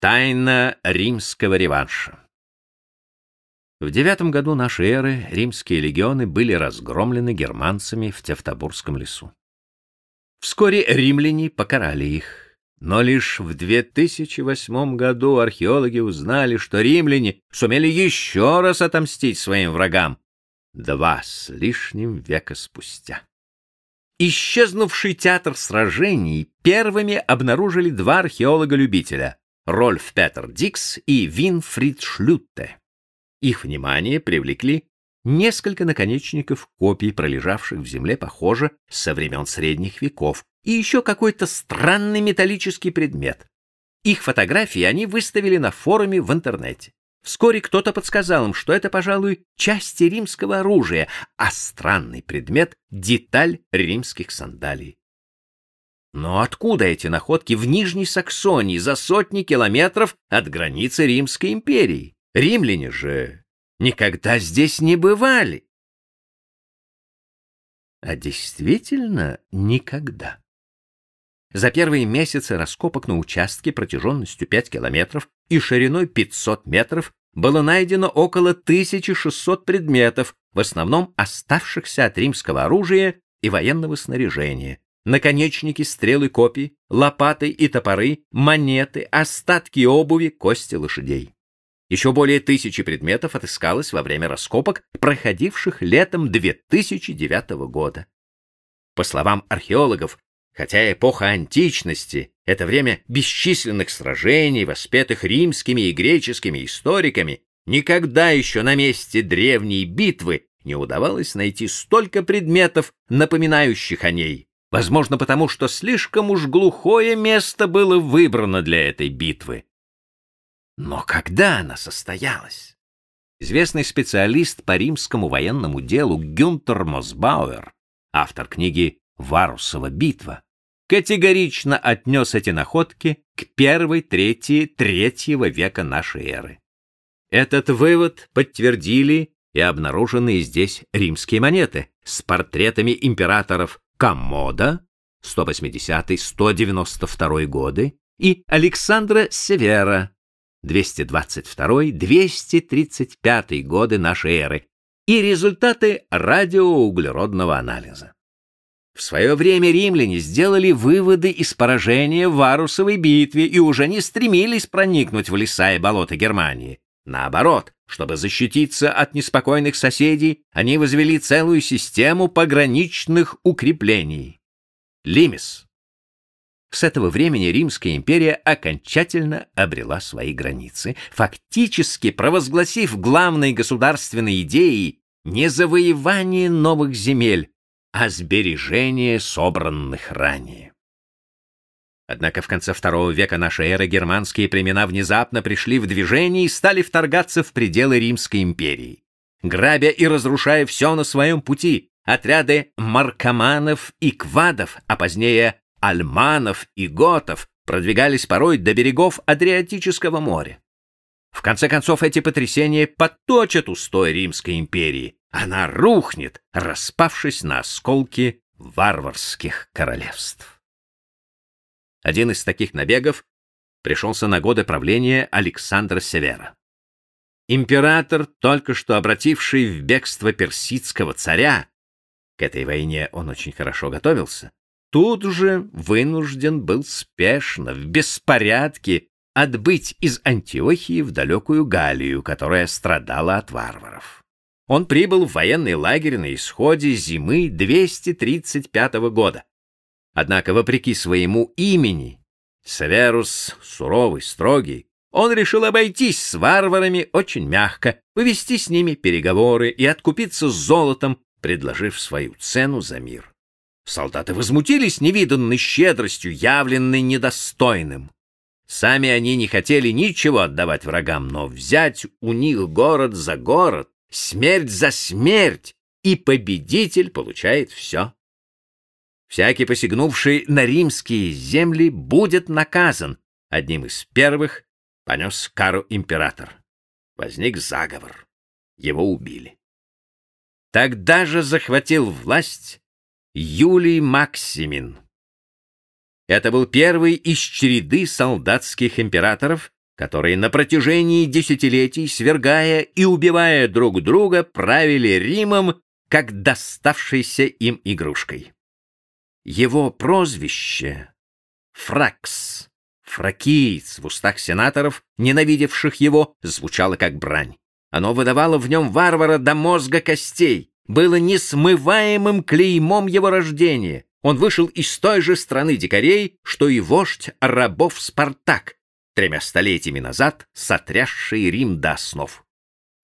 Тайна римского реванша. В девятом году нашей эры римские легионы были разгромлены германцами в Тевтобурском лесу. Вскоре римляне покарали их, но лишь в 2008 году археологи узнали, что римляне сумели еще раз отомстить своим врагам два с лишним века спустя. Исчезнувший театр сражений первыми обнаружили два археолога-любителя Рольф Петер Дикс и Винфрид Шлютте. Их внимание привлекли несколько наконечников копий, пролежавших в земле, похоже, со времен средних веков, и еще какой-то странный металлический предмет. Их фотографии они выставили на форуме в интернете. Вскоре кто-то подсказал им, что это, пожалуй, части римского оружия, а странный предмет — деталь римских сандалий. Но откуда эти находки в Нижней Саксонии за сотни километров от границы Римской империи? Римляне же никогда здесь не бывали. А действительно никогда. За первые месяцы раскопок на участке протяженностью 5 километров и шириной 500 метров было найдено около 1600 предметов, в основном оставшихся от римского оружия и военного снаряжения, наконечники стрелы копий, лопаты и топоры, монеты, остатки обуви, кости лошадей. Еще более тысячи предметов отыскалось во время раскопок, проходивших летом 2009 года. По словам археологов, хотя эпоха античности — это время бесчисленных сражений, воспетых римскими и греческими историками, никогда еще на месте древней битвы не удавалось найти столько предметов, напоминающих о ней. Возможно, потому что слишком уж глухое место было выбрано для этой битвы. Но когда она состоялась? Известный специалист по римскому военному делу Гюнтер Мосбауэр, автор книги «Варусова битва», категорично отнес эти находки к первой трети третьего века нашей эры. Этот вывод подтвердили и обнаруженные здесь римские монеты с портретами императоров Коммода 180-192 годы и Александра Севера 222-235 годы нашей эры и результаты радиоуглеродного анализа. В свое время римляне сделали выводы из поражения в Варусовой битве и уже не стремились проникнуть в леса и болота Германии. Наоборот, чтобы защититься от неспокойных соседей, они возвели целую систему пограничных укреплений. Лимис. С этого времени Римская империя окончательно обрела свои границы, фактически провозгласив главной государственной идеей не завоевание новых земель, а сбережение собранных ранее. Однако в конце второго века нашей эры германские племена внезапно пришли в движение и стали вторгаться в пределы Римской империи. Грабя и разрушая все на своем пути, отряды маркоманов и квадов, а позднее альманов и готов продвигались порой до берегов Адриатического моря. В конце концов, эти потрясения подточат устой Римской империи. Она рухнет, распавшись на осколки варварских королевств. Один из таких набегов пришелся на годы правления Александра Севера. Император, только что обративший в бегство персидского царя, к этой войне он очень хорошо готовился, тут же вынужден был спешно, в беспорядке, отбыть из Антиохии в далекую Галлию, которая страдала от варваров. Он прибыл в военный лагерь на исходе зимы 235 года. Однако, вопреки своему имени, Северус, суровый, строгий, он решил обойтись с варварами очень мягко, повести с ними переговоры и откупиться золотом, предложив свою цену за мир. Солдаты возмутились невиданной щедростью, явленной недостойным. Сами они не хотели ничего отдавать врагам, но взять у них город за город, смерть за смерть, и победитель получает все. Всякий, посягнувший на римские земли, будет наказан. Одним из первых понес кару император. Возник заговор. Его убили. Тогда же захватил власть Юлий Максимин. Это был первый из череды солдатских императоров, которые на протяжении десятилетий, свергая и убивая друг друга, правили Римом как доставшейся им игрушкой. Его прозвище — Фракс, фракиец в устах сенаторов, ненавидевших его, звучало как брань. Оно выдавало в нем варвара до мозга костей, было несмываемым клеймом его рождения. Он вышел из той же страны дикарей, что и вождь рабов Спартак, тремя столетиями назад сотрясший Рим до основ.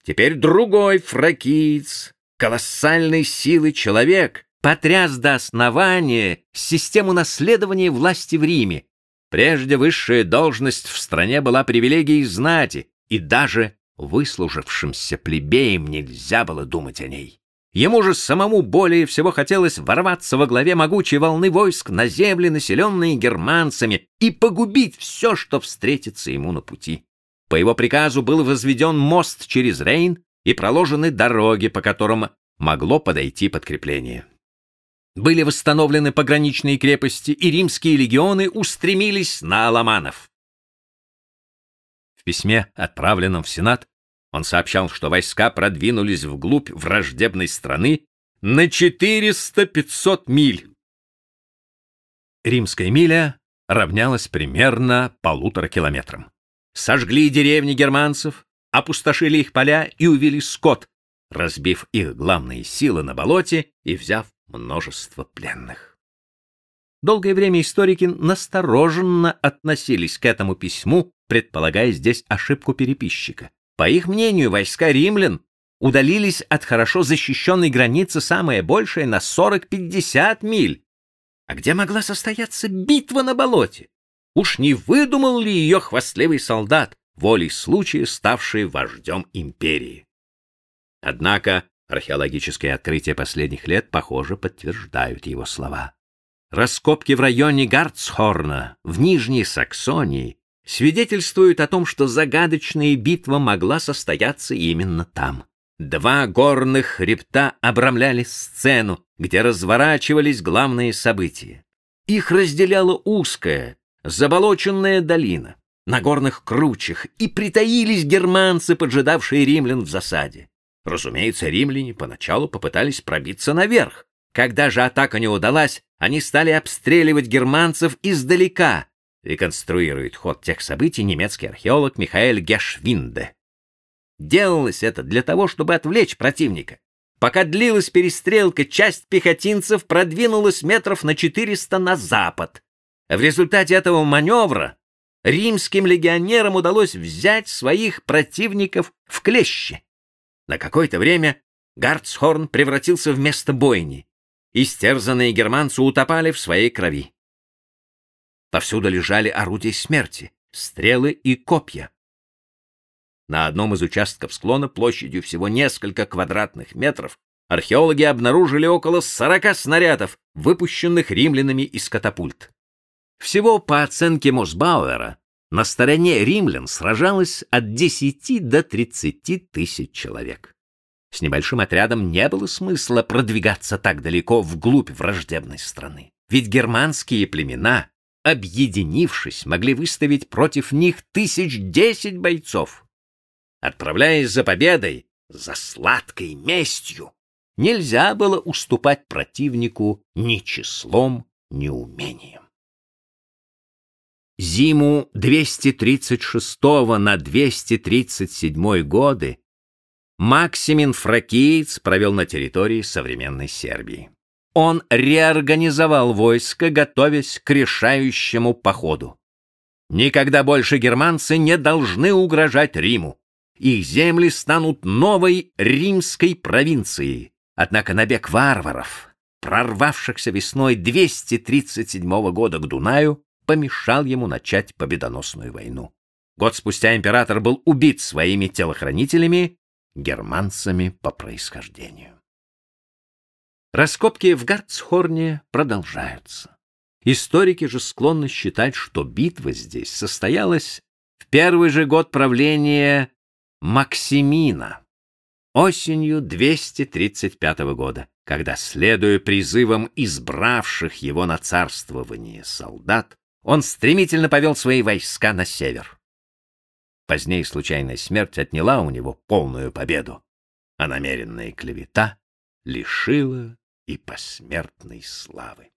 Теперь другой фракиец, колоссальной силы человек, потряс до основания систему наследования власти в Риме. Прежде высшая должность в стране была привилегией знати, и даже выслужившимся плебеям нельзя было думать о ней. Ему же самому более всего хотелось ворваться во главе могучей волны войск на земли, населенные германцами, и погубить все, что встретится ему на пути. По его приказу был возведен мост через Рейн и проложены дороги, по которым могло подойти подкрепление. Были восстановлены пограничные крепости, и римские легионы устремились на аламанов. В письме, отправленном в Сенат, он сообщал, что войска продвинулись вглубь враждебной страны на 400-500 миль. Римская миля равнялась примерно полутора километрам. Сожгли деревни германцев, опустошили их поля и увели скот, разбив их главные силы на болоте и взяв множество пленных. Долгое время историки настороженно относились к этому письму, предполагая здесь ошибку переписчика. По их мнению, войска римлян удалились от хорошо защищенной границы самое большее на 40-50 миль. А где могла состояться битва на болоте? Уж не выдумал ли ее хвастливый солдат, волей случая ставший вождем империи? Однако археологические открытия последних лет, похоже, подтверждают его слова. Раскопки в районе Гарцхорна, в Нижней Саксонии, свидетельствуют о том, что загадочная битва могла состояться именно там. Два горных хребта обрамляли сцену, где разворачивались главные события. Их разделяла узкая, заболоченная долина. На горных кручах и притаились германцы, поджидавшие римлян в засаде. Разумеется, римляне поначалу попытались пробиться наверх. Когда же атака не удалась, они стали обстреливать германцев издалека, реконструирует ход тех событий немецкий археолог Михаэль Гешвинде. Делалось это для того, чтобы отвлечь противника. Пока длилась перестрелка, часть пехотинцев продвинулась метров на 400 на запад. В результате этого маневра римским легионерам удалось взять своих противников в клещи. На какое-то время Гарцхорн превратился в место бойни. Истерзанные германцы утопали в своей крови. Повсюду лежали орудия смерти, стрелы и копья. На одном из участков склона площадью всего несколько квадратных метров археологи обнаружили около 40 снарядов, выпущенных римлянами из катапульт. Всего, по оценке Мосбауэра, на стороне римлян сражалось от 10 до 30 тысяч человек. С небольшим отрядом не было смысла продвигаться так далеко вглубь враждебной страны. Ведь германские племена объединившись, могли выставить против них тысяч десять бойцов. Отправляясь за победой, за сладкой местью, нельзя было уступать противнику ни числом, ни умением. Зиму 236 на 237 годы Максимин Фракиец провел на территории современной Сербии он реорганизовал войско, готовясь к решающему походу. Никогда больше германцы не должны угрожать Риму. Их земли станут новой римской провинцией. Однако набег варваров, прорвавшихся весной 237 года к Дунаю, помешал ему начать победоносную войну. Год спустя император был убит своими телохранителями, германцами по происхождению. Раскопки в Гарцхорне продолжаются. Историки же склонны считать, что битва здесь состоялась в первый же год правления Максимина, осенью 235 года, когда, следуя призывам избравших его на царствование солдат, он стремительно повел свои войска на север. Позднее случайная смерть отняла у него полную победу, а намеренная клевета лишила и посмертной славы.